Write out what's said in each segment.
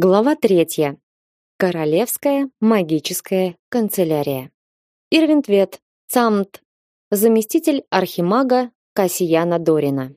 Глава третья. Королевская магическая канцелярия. Ирвинтвет, Цамт, заместитель архимага Кассияна Дорина.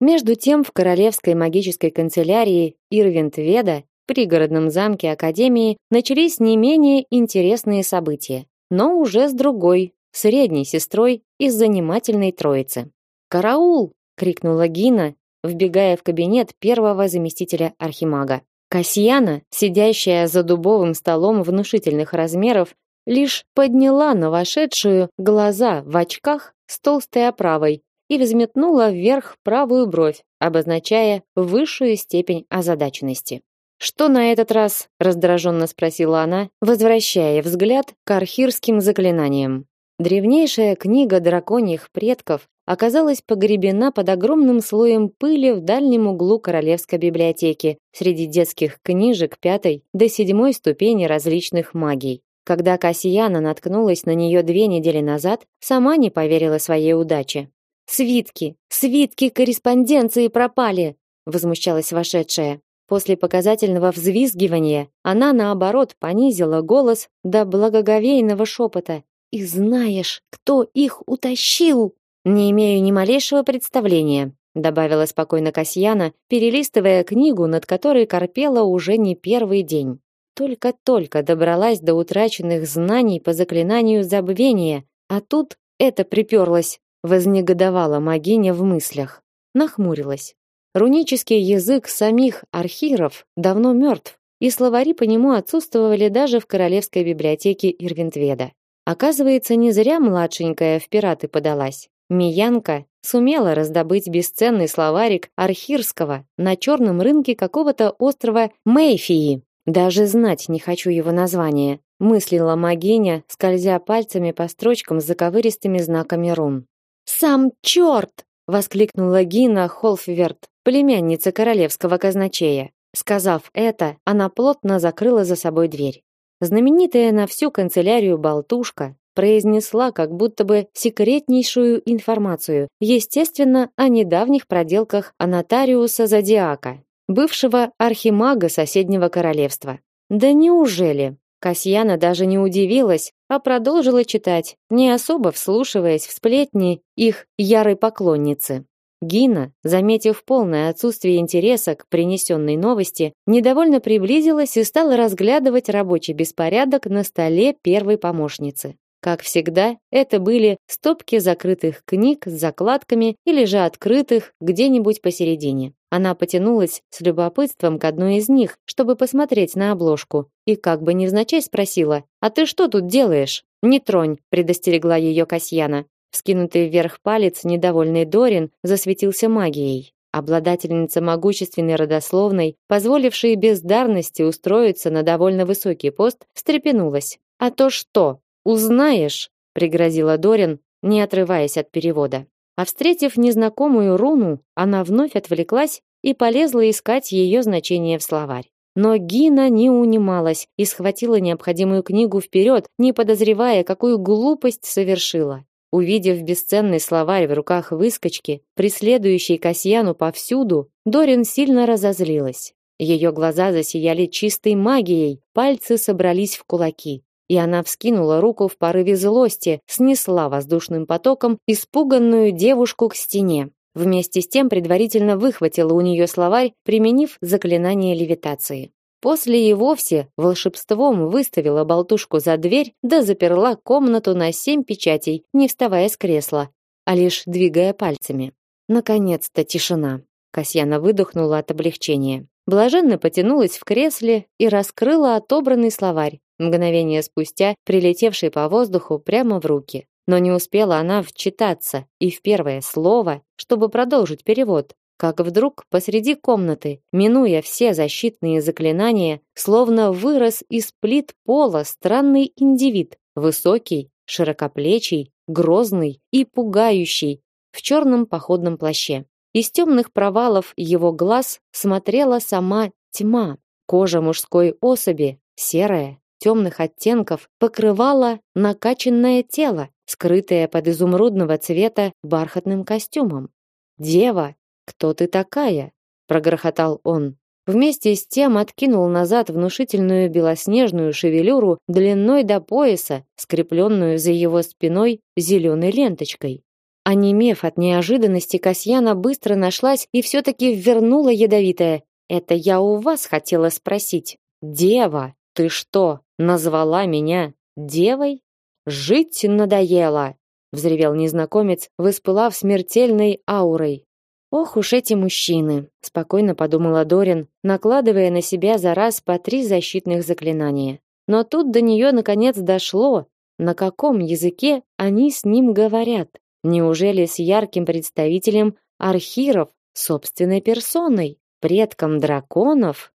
Между тем в Королевской магической канцелярии Ирвинтведа, пригородном замке Академии, начались не менее интересные события, но уже с другой, средней сестрой из занимательной троицы. «Караул!» — крикнула Гина, вбегая в кабинет первого заместителя архимага. Касьяна, сидящая за дубовым столом внушительных размеров, лишь подняла на вошедшую глаза в очках с толстой оправой и взметнула вверх правую бровь, обозначая высшую степень озадаченности. Что на этот раз? раздраженно спросила она, возвращая взгляд к архирским заклинаниям. Древнейшая книга драконьих предков оказалась погребена под огромным слоем пыли в дальнем углу королевской библиотеки, среди детских книжек пятой до седьмой ступени различных магий. Когда Кассияна наткнулась на нее две недели назад, сама не поверила своей удаче. «Свитки! Свитки корреспонденции пропали!» возмущалась вошедшая. После показательного взвизгивания она, наоборот, понизила голос до благоговейного шепота. «И знаешь, кто их утащил?» Не имею ни малейшего представления, добавила спокойно Касьяна, перелистывая книгу, над которой корпела уже не первый день. Только-только добралась до утраченных знаний по заклинанию забвения, а тут это приперлось, вознегодовала магиня в мыслях. Нахмурилась. Рунический язык самих архиров давно мертв, и словари по нему отсутствовали даже в королевской библиотеке Ирвинтведа. Оказывается, не зря младшенькая в пираты подалась. Миянка сумела раздобыть бесценный словарик архирского на черном рынке какого-то острова Мэйфии. Даже знать не хочу его название, мыслила магиня, скользя пальцами по строчкам с заковыристыми знаками рун. Сам черт! воскликнула Гина Холфверт, племянница королевского казначея. Сказав это, она плотно закрыла за собой дверь. Знаменитая на всю канцелярию болтушка, произнесла как будто бы секретнейшую информацию, естественно, о недавних проделках Анатариуса Зодиака, бывшего архимага соседнего королевства. Да неужели? Касьяна даже не удивилась, а продолжила читать, не особо вслушиваясь в сплетни их ярой поклонницы. Гина, заметив полное отсутствие интереса к принесенной новости, недовольно приблизилась и стала разглядывать рабочий беспорядок на столе первой помощницы. Как всегда, это были стопки закрытых книг с закладками или же открытых где-нибудь посередине. Она потянулась с любопытством к одной из них, чтобы посмотреть на обложку, и как бы невзначай спросила: "А ты что тут делаешь?" "Не тронь", предостерегла ее Касьяна. Вскинутый вверх палец недовольный Дорин засветился магией. Обладательница могущественной родословной, позволившей бездарности устроиться на довольно высокий пост, встрепенулась. А то что? Узнаешь, пригрозила Дорин, не отрываясь от перевода. А встретив незнакомую руну, она вновь отвлеклась и полезла искать ее значение в словарь. Но Гина не унималась и схватила необходимую книгу вперед, не подозревая, какую глупость совершила. Увидев бесценный словарь в руках выскочки, преследующей Касьяну повсюду, Дорин сильно разозлилась. Ее глаза засияли чистой магией, пальцы собрались в кулаки и она вскинула руку в порыве злости, снесла воздушным потоком испуганную девушку к стене. Вместе с тем предварительно выхватила у нее словарь, применив заклинание левитации. После и вовсе волшебством выставила болтушку за дверь, да заперла комнату на семь печатей, не вставая с кресла, а лишь двигая пальцами. Наконец-то тишина. Касьяна выдохнула от облегчения. Блаженно потянулась в кресле и раскрыла отобранный словарь, мгновение спустя прилетевший по воздуху прямо в руки. Но не успела она вчитаться и в первое слово, чтобы продолжить перевод, как вдруг посреди комнаты, минуя все защитные заклинания, словно вырос из плит пола странный индивид, высокий, широкоплечий, грозный и пугающий, в черном походном плаще. Из темных провалов его глаз смотрела сама тьма. Кожа мужской особи, серая, темных оттенков покрывало накачанное тело, скрытое под изумрудного цвета бархатным костюмом. «Дева, кто ты такая?» — прогрохотал он. Вместе с тем откинул назад внушительную белоснежную шевелюру длиной до пояса, скрепленную за его спиной зеленой ленточкой. Онемев от неожиданности, Касьяна быстро нашлась и все-таки вернула ядовитое. «Это я у вас хотела спросить. Дева, ты что, назвала меня девой? Жить надоело!» взревел незнакомец, воспылав смертельной аурой. Ох уж эти мужчины, спокойно подумала Дорин, накладывая на себя за раз по три защитных заклинания. Но тут до нее наконец дошло, на каком языке они с ним говорят. Неужели с ярким представителем архиров, собственной персоной, предком драконов?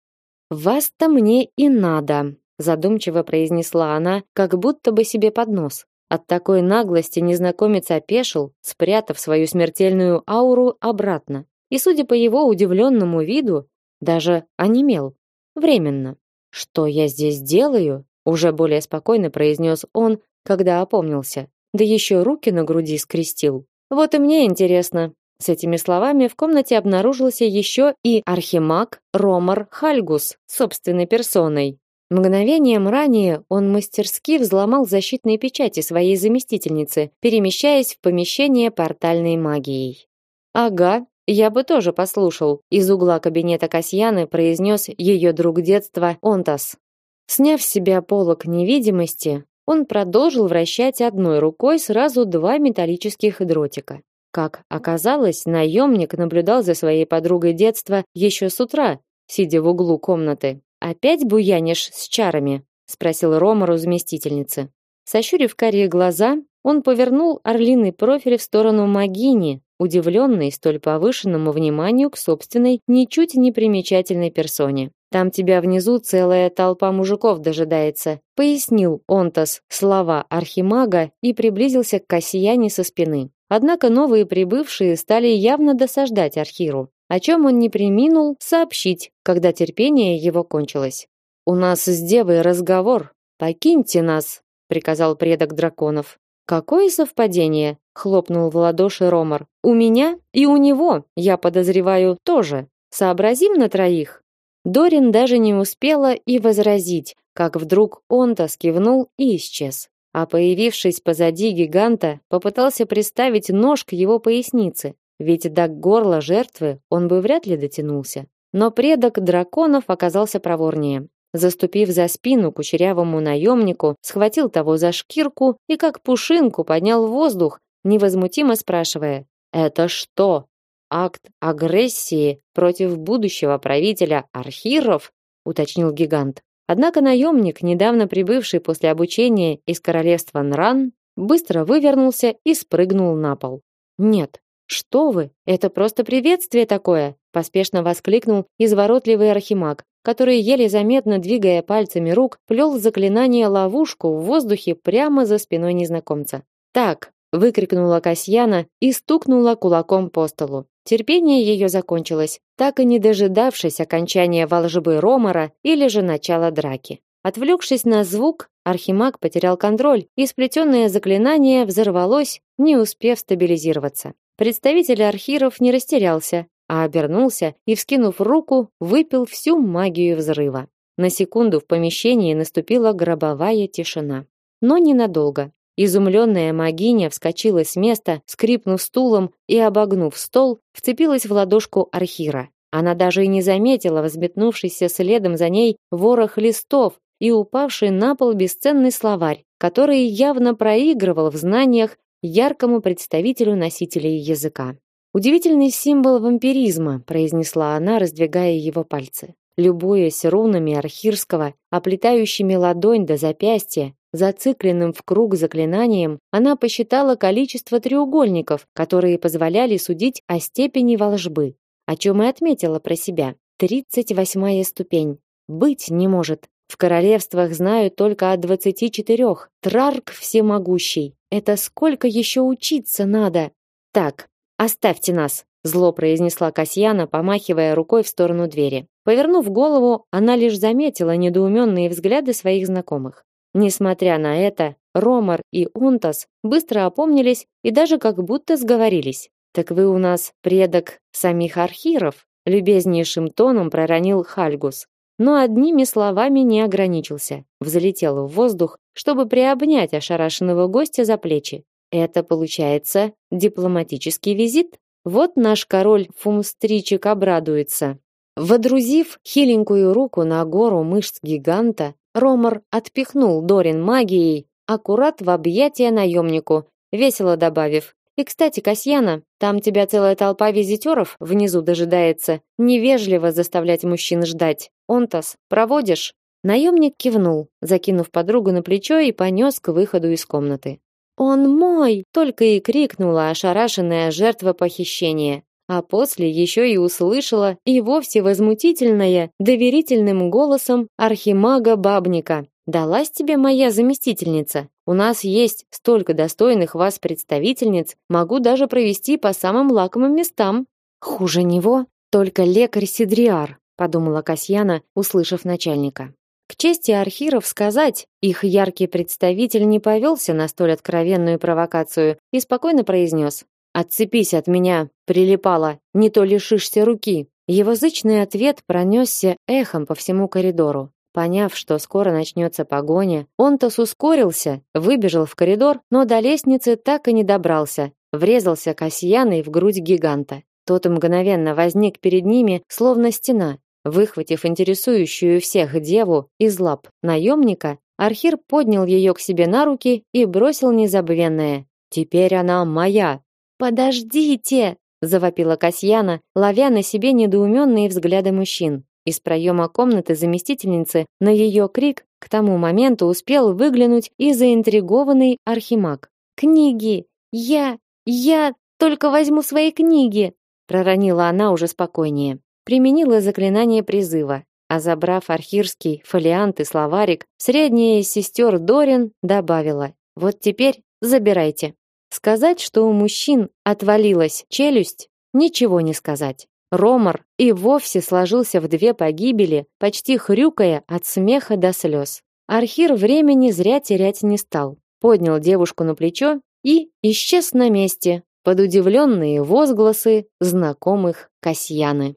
Вас-то мне и надо, задумчиво произнесла она, как будто бы себе под нос. От такой наглости незнакомец опешил, спрятав свою смертельную ауру обратно. И, судя по его удивленному виду, даже онемел. Временно. «Что я здесь делаю?» Уже более спокойно произнес он, когда опомнился. Да еще руки на груди скрестил. «Вот и мне интересно». С этими словами в комнате обнаружился еще и архимаг Ромар Хальгус собственной персоной. Мгновением ранее он мастерски взломал защитные печати своей заместительницы, перемещаясь в помещение портальной магией. Ага, я бы тоже послушал, из угла кабинета Касьяны произнес ее друг детства Онтас. Сняв с себя полог невидимости, он продолжил вращать одной рукой сразу два металлических дротика. Как оказалось, наемник наблюдал за своей подругой детства еще с утра, сидя в углу комнаты. Опять буянишь с чарами? спросил Ромар у заместительницы. Сощурив карие глаза, он повернул орлиный профиль в сторону Магини, удивленный столь повышенному вниманию к собственной ничуть не примечательной персоне. Там тебя внизу целая толпа мужиков дожидается, пояснил Онтас слова архимага и приблизился к Касьяне со спины. Однако новые прибывшие стали явно досаждать Архиру о чем он не преминул сообщить, когда терпение его кончилось. «У нас с девой разговор. Покиньте нас», — приказал предок драконов. «Какое совпадение?» — хлопнул в ладоши Ромар. «У меня и у него, я подозреваю, тоже. Сообразим на троих». Дорин даже не успела и возразить, как вдруг он кивнул и исчез. А появившись позади гиганта, попытался приставить нож к его пояснице, ведь до горла жертвы он бы вряд ли дотянулся. Но предок драконов оказался проворнее. Заступив за спину кучерявому наемнику, схватил того за шкирку и как пушинку поднял в воздух, невозмутимо спрашивая: "Это что? Акт агрессии против будущего правителя Архиров?" уточнил гигант. Однако наемник, недавно прибывший после обучения из королевства Нран, быстро вывернулся и спрыгнул на пол. Нет, что вы? Это просто приветствие такое, поспешно воскликнул изворотливый архимаг, который еле заметно двигая пальцами рук, плел заклинание ловушку в воздухе прямо за спиной незнакомца. Так, выкрикнула Касьяна и стукнула кулаком по столу. Терпение ее закончилось, так и не дожидавшись окончания волжбы Ромара или же начала драки. Отвлекшись на звук, архимаг потерял контроль, и сплетенное заклинание взорвалось, не успев стабилизироваться. Представитель архиров не растерялся, а обернулся и, вскинув руку, выпил всю магию взрыва. На секунду в помещении наступила гробовая тишина. Но ненадолго. Изумленная магиня вскочила с места, скрипнув стулом и, обогнув стол, вцепилась в ладошку архира. Она даже и не заметила взметнувшийся следом за ней ворох листов и упавший на пол бесценный словарь, который явно проигрывал в знаниях яркому представителю носителей языка. Удивительный символ вампиризма, произнесла она, раздвигая его пальцы. Любуясь рунами архирского, оплетающими ладонь до запястья, зацикленным в круг заклинанием, она посчитала количество треугольников, которые позволяли судить о степени волжбы, о чем и отметила про себя. Тридцать восьмая ступень. Быть не может. В королевствах знают только о двадцати четырех. Трарк всемогущий. Это сколько еще учиться надо? Так, оставьте нас, зло произнесла Касьяна, помахивая рукой в сторону двери. Повернув голову, она лишь заметила недоуменные взгляды своих знакомых. Несмотря на это, Ромар и Унтас быстро опомнились и даже как будто сговорились. Так вы у нас предок самих архиров, любезнейшим тоном проронил Хальгус. Но одними словами не ограничился. Взлетел в воздух, чтобы приобнять ошарашенного гостя за плечи. Это получается дипломатический визит. Вот наш король Фумстричик обрадуется. Водрузив хиленькую руку на гору мышц гиганта, Ромар отпихнул Дорин магией аккурат в объятия наемнику, весело добавив: "И, кстати, Касьяна, там тебя целая толпа визитеров внизу дожидается. Невежливо заставлять мужчин ждать. Онтас, проводишь?" Наемник кивнул, закинув подругу на плечо и понес к выходу из комнаты. «Он мой!» — только и крикнула ошарашенная жертва похищения. А после еще и услышала и вовсе возмутительное, доверительным голосом архимага Бабника. «Далась тебе моя заместительница. У нас есть столько достойных вас представительниц, могу даже провести по самым лакомым местам». «Хуже него только лекарь Сидриар», — подумала Касьяна, услышав начальника. К чести архиров сказать, их яркий представитель не повелся на столь откровенную провокацию и спокойно произнес «Отцепись от меня, прилипала, не то лишишься руки». Его зычный ответ пронесся эхом по всему коридору. Поняв, что скоро начнется погоня, он-то ускорился, выбежал в коридор, но до лестницы так и не добрался, врезался Касьяной в грудь гиганта. Тот мгновенно возник перед ними, словно стена, Выхватив интересующую всех деву из лап наемника, Архир поднял ее к себе на руки и бросил незабвенное: "Теперь она моя". "Подождите!" завопила Касьяна, ловя на себе недоуменные взгляды мужчин. Из проема комнаты заместительницы на ее крик к тому моменту успел выглянуть и заинтригованный архимаг. "Книги! Я я только возьму свои книги", проронила она уже спокойнее применила заклинание призыва, а забрав архирский фолиант и словарик, средняя из сестер Дорин добавила: "Вот теперь забирайте". Сказать, что у мужчин отвалилась челюсть, ничего не сказать. Ромар и вовсе сложился в две погибели, почти хрюкая от смеха до слез. Архир времени зря терять не стал. Поднял девушку на плечо и исчез на месте под удивленные возгласы знакомых Касьяны.